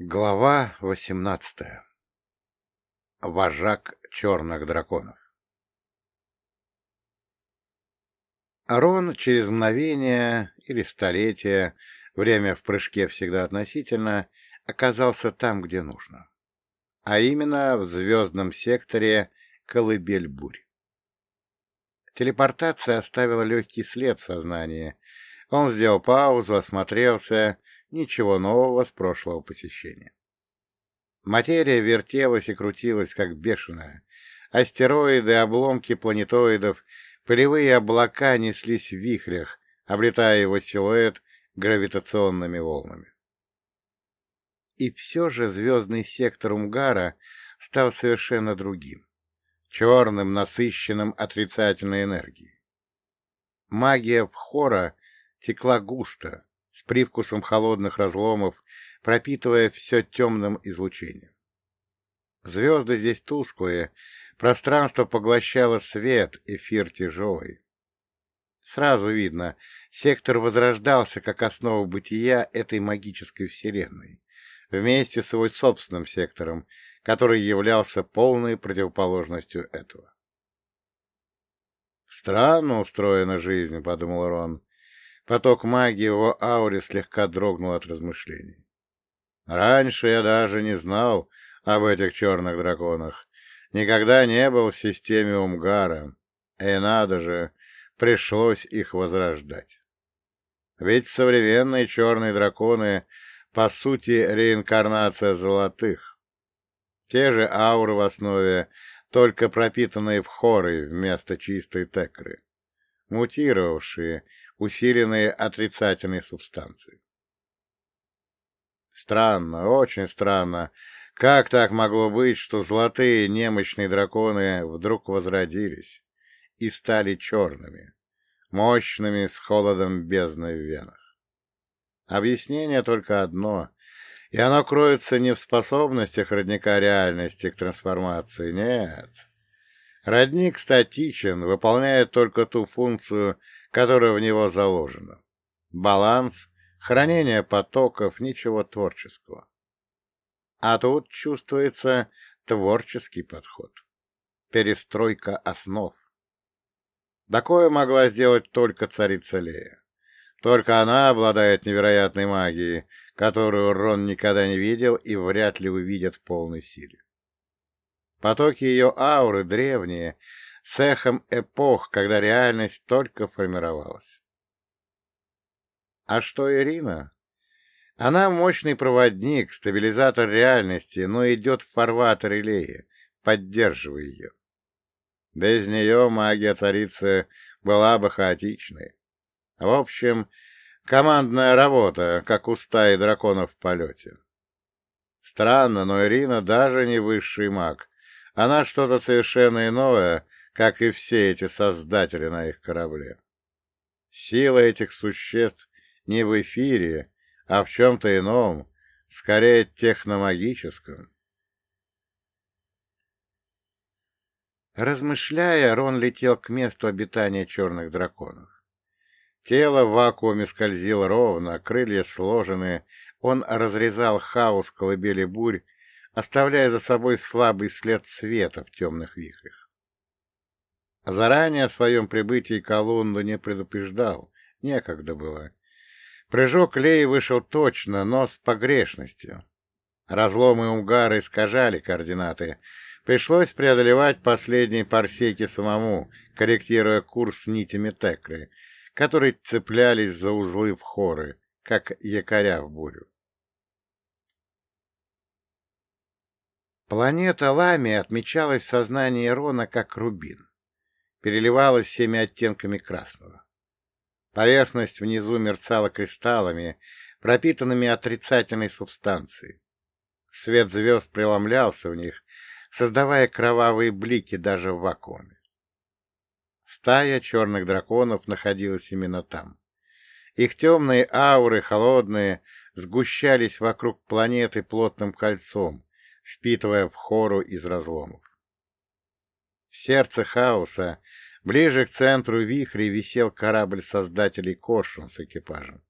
Глава восемнадцатая. Вожак черных драконов. Арон через мгновение или столетие, время в прыжке всегда относительно, оказался там, где нужно. А именно в звездном секторе Колыбель Бурь. Телепортация оставила легкий след в сознании. Он сделал паузу, осмотрелся Ничего нового с прошлого посещения. Материя вертелась и крутилась, как бешеная. Астероиды, обломки планетоидов, полевые облака неслись в вихрях, облетая его силуэт гравитационными волнами. И все же звездный сектор Умгара стал совершенно другим, черным, насыщенным отрицательной энергией. Магия Вхора текла густо, с привкусом холодных разломов, пропитывая все темным излучением. Звезды здесь тусклые, пространство поглощало свет, эфир тяжелый. Сразу видно, сектор возрождался как основа бытия этой магической вселенной, вместе с его собственным сектором, который являлся полной противоположностью этого. «Странно устроена жизнь», — подумал Рон. Поток магии его ауре слегка дрогнул от размышлений. Раньше я даже не знал об этих черных драконах. Никогда не был в системе Умгара. И надо же, пришлось их возрождать. Ведь современные черные драконы, по сути, реинкарнация золотых. Те же ауры в основе, только пропитанные в хоры вместо чистой текры. Мутировавшие, усиленные отрицательной субстанцией. Странно, очень странно. Как так могло быть, что золотые немощные драконы вдруг возродились и стали черными, мощными, с холодом бездны в венах? Объяснение только одно, и оно кроется не в способностях родника реальности к трансформации, нет. Родник статичен, выполняет только ту функцию, которая в него заложена. Баланс, хранение потоков, ничего творческого. А тут чувствуется творческий подход. Перестройка основ. Такое могла сделать только царица Лея. Только она обладает невероятной магией, которую Рон никогда не видел и вряд ли увидит в полной силе. Потоки ее ауры древние, с эхом эпох, когда реальность только формировалась. А что Ирина? Она мощный проводник, стабилизатор реальности, но идет в фарватер Илеи, поддерживая ее. Без нее магия царицы была бы хаотичной. В общем, командная работа, как у стаи драконов в полете. Странно, но Ирина даже не высший маг. Она что-то совершенно иное, как и все эти создатели на их корабле. Сила этих существ не в эфире, а в чем-то ином, скорее техномагическом. Размышляя, Рон летел к месту обитания черных драконов. Тело в вакууме скользило ровно, крылья сложены, он разрезал хаос колыбели бурь, оставляя за собой слабый след света в темных вихрях. Заранее о своем прибытии Колунду не предупреждал, некогда было. Прыжок Леи вышел точно, но с погрешностью. Разломы Угара искажали координаты. Пришлось преодолевать последние парсеки самому, корректируя курс нитями Текры, которые цеплялись за узлы в хоры, как якоря в бурю. Планета Лами отмечалась в сознании Рона как рубин переливалась всеми оттенками красного. Поверхность внизу мерцала кристаллами, пропитанными отрицательной субстанцией. Свет звезд преломлялся в них, создавая кровавые блики даже в вакууме. Стая черных драконов находилась именно там. Их темные ауры, холодные, сгущались вокруг планеты плотным кольцом, впитывая в хору из разломов. В сердце хаоса, ближе к центру вихря, висел корабль создателей Кошун с экипажем.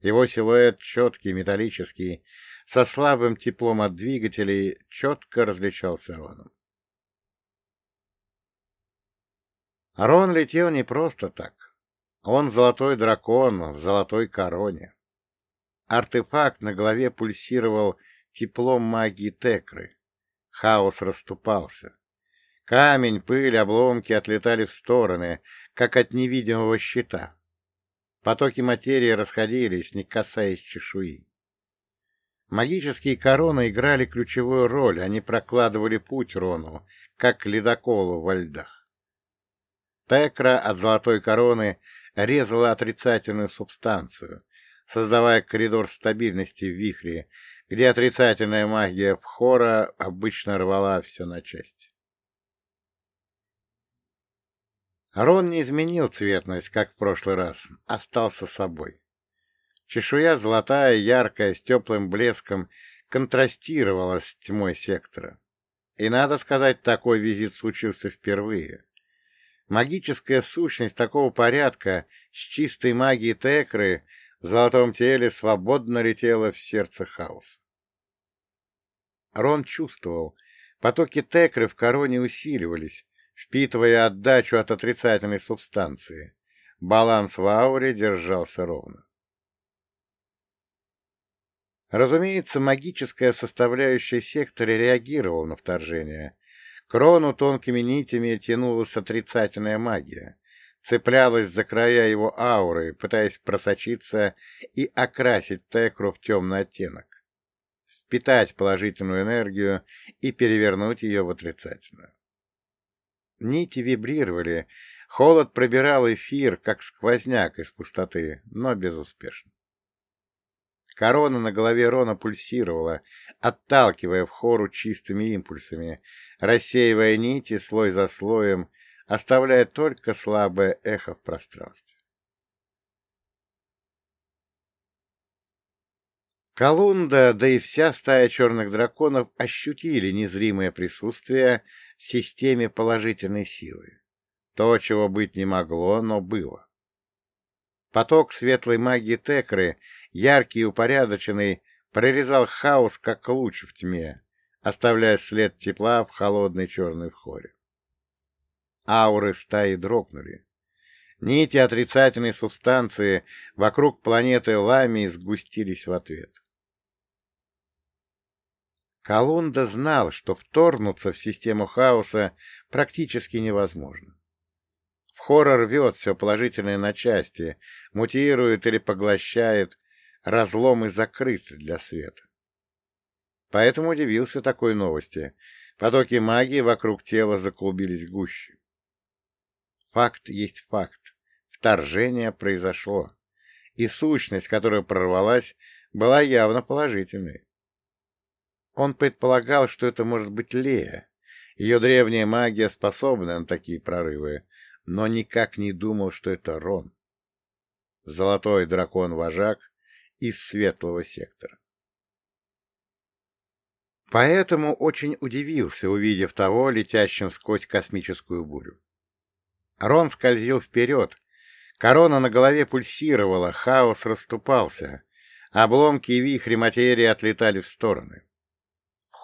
Его силуэт четкий, металлический, со слабым теплом от двигателей, четко различался Роном. Рон летел не просто так. Он золотой дракон в золотой короне. Артефакт на голове пульсировал теплом магии Текры. Хаос расступался. Камень, пыль, обломки отлетали в стороны, как от невидимого щита. Потоки материи расходились, не касаясь чешуи. Магические короны играли ключевую роль, они прокладывали путь Рону, как ледоколу во льдах. Текра от золотой короны резала отрицательную субстанцию, создавая коридор стабильности в вихре, где отрицательная магия Пхора обычно рвала все на части. Рон не изменил цветность, как в прошлый раз, остался собой. Чешуя золотая, яркая, с теплым блеском, контрастировала с тьмой сектора. И, надо сказать, такой визит случился впервые. Магическая сущность такого порядка с чистой магией Текры в золотом теле свободно летела в сердце хаоса. Рон чувствовал, потоки Текры в короне усиливались, впитывая отдачу от отрицательной субстанции. Баланс в ауре держался ровно. Разумеется, магическая составляющая сектора реагировала на вторжение. Крону тонкими нитями тянулась отрицательная магия, цеплялась за края его ауры, пытаясь просочиться и окрасить Текру в темный оттенок, впитать положительную энергию и перевернуть ее в отрицательную. Нити вибрировали, холод пробирал эфир, как сквозняк из пустоты, но безуспешно. Корона на голове Рона пульсировала, отталкивая в хору чистыми импульсами, рассеивая нити слой за слоем, оставляя только слабое эхо в пространстве. Колунда, да и вся стая черных драконов ощутили незримое присутствие в системе положительной силы. То, чего быть не могло, но было. Поток светлой магии Текры, яркий и упорядоченный, прорезал хаос, как луч в тьме, оставляя след тепла в холодной черной вхоре. Ауры стаи дрогнули. Нити отрицательной субстанции вокруг планеты Ламии сгустились в ответ. Колунда знал, что вторгнуться в систему хаоса практически невозможно. В хоррор рвет все положительное на части, мутирует или поглощает, разломы закрыты для света. Поэтому удивился такой новости. Потоки магии вокруг тела заклубились гуще. Факт есть факт. Вторжение произошло. И сущность, которая прорвалась, была явно положительной. Он предполагал, что это может быть Лея. Ее древняя магия способна на такие прорывы, но никак не думал, что это Рон. Золотой дракон-вожак из светлого сектора. Поэтому очень удивился, увидев того, летящим сквозь космическую бурю. Рон скользил вперед, корона на голове пульсировала, хаос расступался, обломки и вихри материи отлетали в стороны.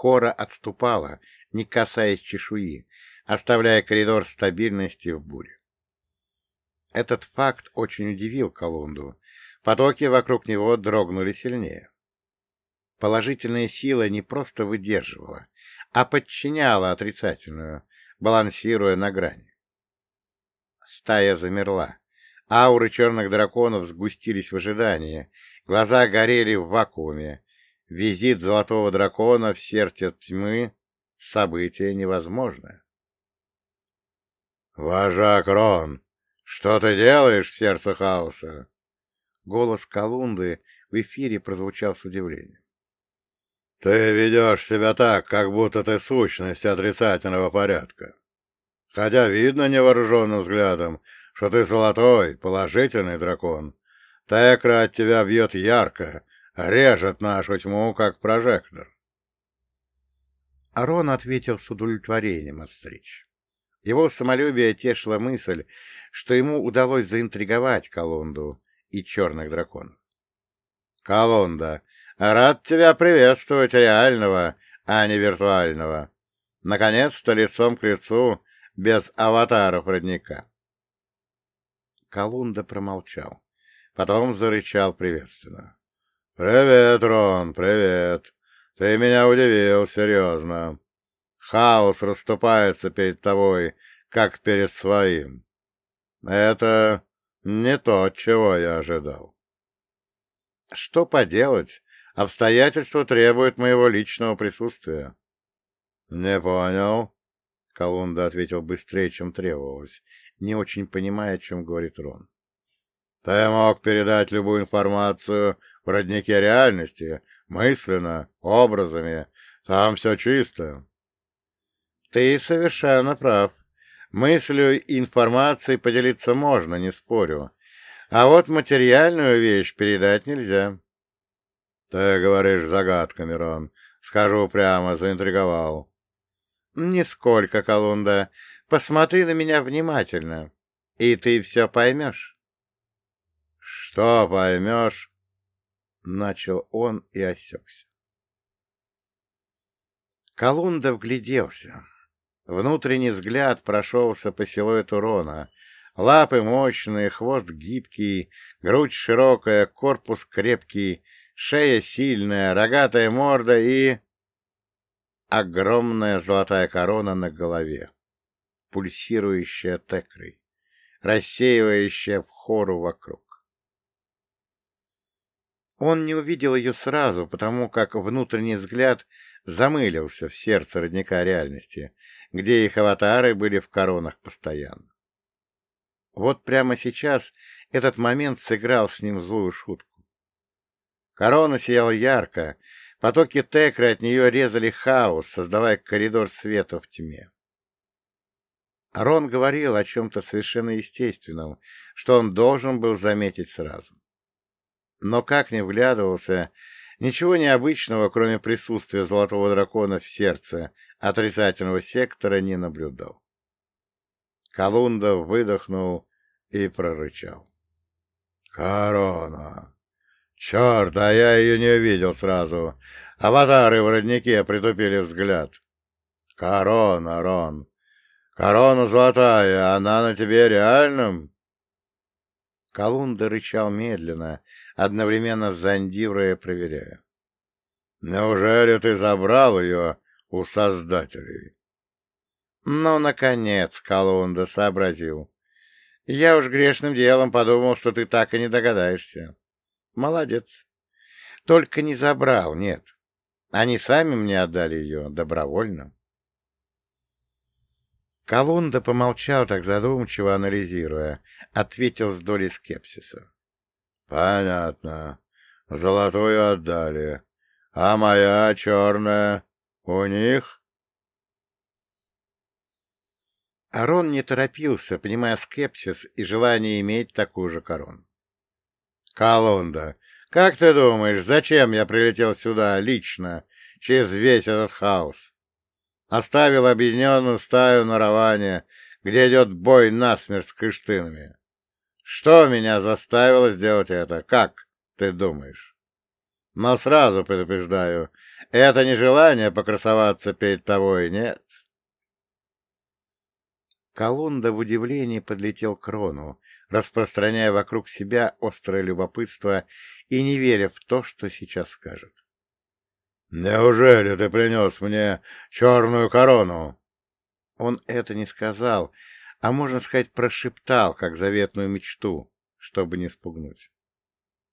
Хора отступала, не касаясь чешуи, оставляя коридор стабильности в буре. Этот факт очень удивил Колунду. Потоки вокруг него дрогнули сильнее. Положительная сила не просто выдерживала, а подчиняла отрицательную, балансируя на грани. Стая замерла. Ауры черных драконов сгустились в ожидании, глаза горели в вакууме, Визит золотого дракона в сердце тьмы — событие невозможное. «Вожак Рон, что ты делаешь в сердце хаоса?» Голос Колунды в эфире прозвучал с удивлением. «Ты ведешь себя так, как будто ты сущность отрицательного порядка. Хотя видно невооруженным взглядом, что ты золотой, положительный дракон. Текра от тебя бьет ярко, режет нашу тьму, как прожектор. Арон ответил с удовлетворением от встреч. Его самолюбие тешила мысль, что ему удалось заинтриговать Колонду и черных драконов. «Колонда, Рад тебя приветствовать реального, а не виртуального. Наконец-то лицом к лицу, без аватаров родника. Колунда промолчал. Потом зарычал приветственно. — Привет, Рон, привет. Ты меня удивил, серьезно. Хаос расступается перед тобой, как перед своим. Это не то, чего я ожидал. Что поделать? Обстоятельства требуют моего личного присутствия. — Не понял. Колунда ответил быстрее, чем требовалось, не очень понимая, о чем говорит Рон. — Ты мог передать любую информацию в роднике реальности, мысленно, образами. Там все чисто. — Ты совершенно прав. Мыслью и информацией поделиться можно, не спорю. А вот материальную вещь передать нельзя. — Ты говоришь загадками, Рон. Скажу прямо, заинтриговал. — Нисколько, Колунда. Посмотри на меня внимательно, и ты все поймешь. — Что поймешь? — начал он и осекся. Колунда вгляделся. Внутренний взгляд прошелся по силуэту Рона. Лапы мощные, хвост гибкий, грудь широкая, корпус крепкий, шея сильная, рогатая морда и... Огромная золотая корона на голове, пульсирующая текрой, рассеивающая в хору вокруг. Он не увидел ее сразу, потому как внутренний взгляд замылился в сердце родника реальности, где их аватары были в коронах постоянно. Вот прямо сейчас этот момент сыграл с ним злую шутку. Корона сияла ярко, потоки текры от нее резали хаос, создавая коридор света в тьме. Рон говорил о чем-то совершенно естественном, что он должен был заметить сразу. Но как ни вглядывался, ничего необычного, кроме присутствия золотого дракона в сердце отрицательного сектора, не наблюдал. Колунда выдохнул и прорычал. «Корона! Черт, а я ее не увидел сразу. Аватары в роднике притупили взгляд. Корона, Рон! Корона золотая, она на тебе реальным?» Колунда рычал медленно, одновременно зондируя и проверяя. «Неужели ты забрал ее у создателей?» «Ну, наконец!» — Колунда сообразил. «Я уж грешным делом подумал, что ты так и не догадаешься. Молодец. Только не забрал, нет. Они сами мне отдали ее добровольно». Колунда помолчал так задумчиво, анализируя, ответил с долей скепсиса. — Понятно. Золотую отдали. А моя черная у них? Арон не торопился, понимая скепсис и желание иметь такую же корону. — Колунда, как ты думаешь, зачем я прилетел сюда лично, через весь этот хаос? Оставил объединенную стаю на Раване, где идет бой насмерть с кыштынами. Что меня заставило сделать это? Как ты думаешь? Но сразу предупреждаю, это не желание покрасоваться перед тобой, нет. Колунда в удивлении подлетел к Рону, распространяя вокруг себя острое любопытство и не веря в то, что сейчас скажет. «Неужели ты принес мне черную корону?» Он это не сказал, а, можно сказать, прошептал, как заветную мечту, чтобы не спугнуть.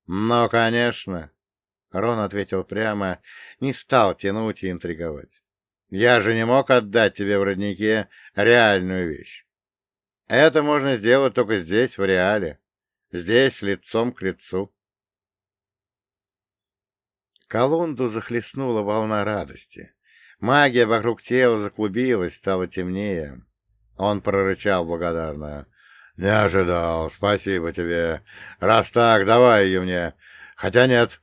«Ну, конечно!» — Рон ответил прямо, не стал тянуть и интриговать. «Я же не мог отдать тебе в роднике реальную вещь. Это можно сделать только здесь, в реале, здесь, лицом к лицу». Колонду захлестнула волна радости. Магия вокруг тела заклубилась, стала темнее. Он прорычал благодарно. — Не ожидал. Спасибо тебе. Раз так, давай ее мне. Хотя нет.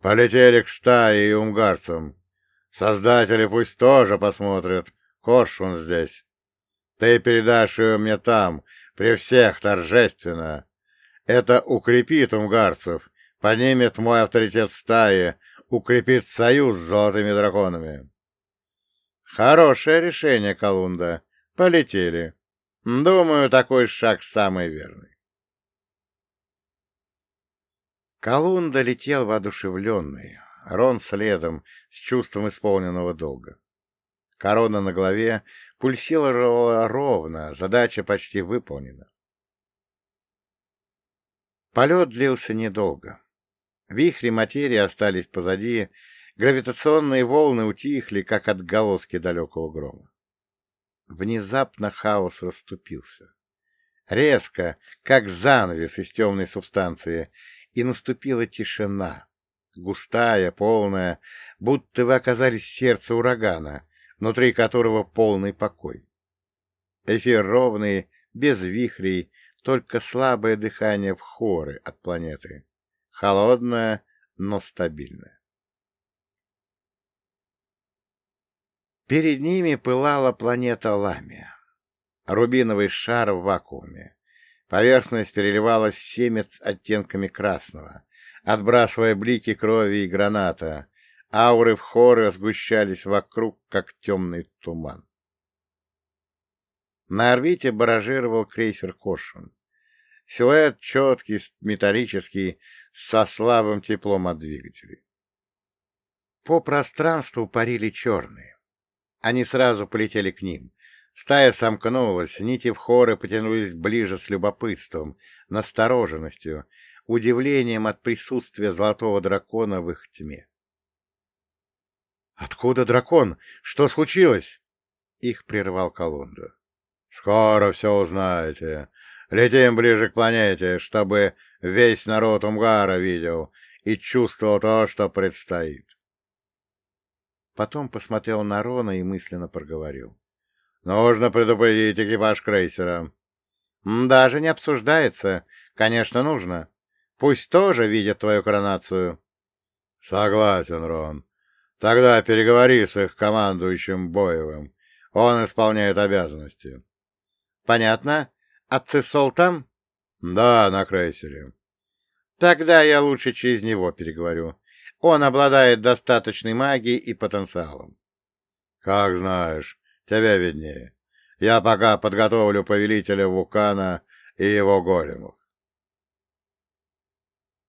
Полетели к стае и умгарцам. Создатели пусть тоже посмотрят. Коршун здесь. Ты передашь ее мне там, при всех торжественно. Это укрепит умгарцев поднимет мой авторитет в стае, укрепит союз с золотыми драконами. Хорошее решение, Колунда. Полетели. Думаю, такой шаг самый верный. Колунда летел воодушевленный, Рон следом, с чувством исполненного долга. Корона на голове пульсировала ровно, задача почти выполнена. Полет длился недолго. Вихри материи остались позади, гравитационные волны утихли, как отголоски далекого грома. Внезапно хаос расступился. Резко, как занавес из темной субстанции, и наступила тишина, густая, полная, будто вы оказались в сердце урагана, внутри которого полный покой. Эфир ровный, без вихрей, только слабое дыхание в хоры от планеты. Холодное, но стабильное. Перед ними пылала планета Ламия. Рубиновый шар в вакууме. Поверхность переливалась всеми оттенками красного, отбрасывая блики крови и граната. Ауры в хоры сгущались вокруг, как темный туман. На орбите баражировал крейсер «Кошин». Силуэт четкий, металлический, со слабым теплом от двигателей. По пространству парили черные. Они сразу полетели к ним. Стая сомкнулась, нити в хоры потянулись ближе с любопытством, настороженностью, удивлением от присутствия золотого дракона в их тьме. «Откуда дракон? Что случилось?» Их прервал Колунда. «Скоро все узнаете. Летим ближе к планете, чтобы весь народ Умгара видел и чувствовал то, что предстоит. Потом посмотрел на Рона и мысленно проговорил. «Нужно предупредить экипаж крейсера». «Даже не обсуждается. Конечно, нужно. Пусть тоже видят твою коронацию». «Согласен, Рон. Тогда переговори с их командующим Боевым. Он исполняет обязанности». «Понятно. Отцы Сол там?» «Да, на крейсере». «Тогда я лучше через него переговорю. Он обладает достаточной магией и потенциалом. — Как знаешь, тебя виднее. Я пока подготовлю повелителя вулкана и его големов.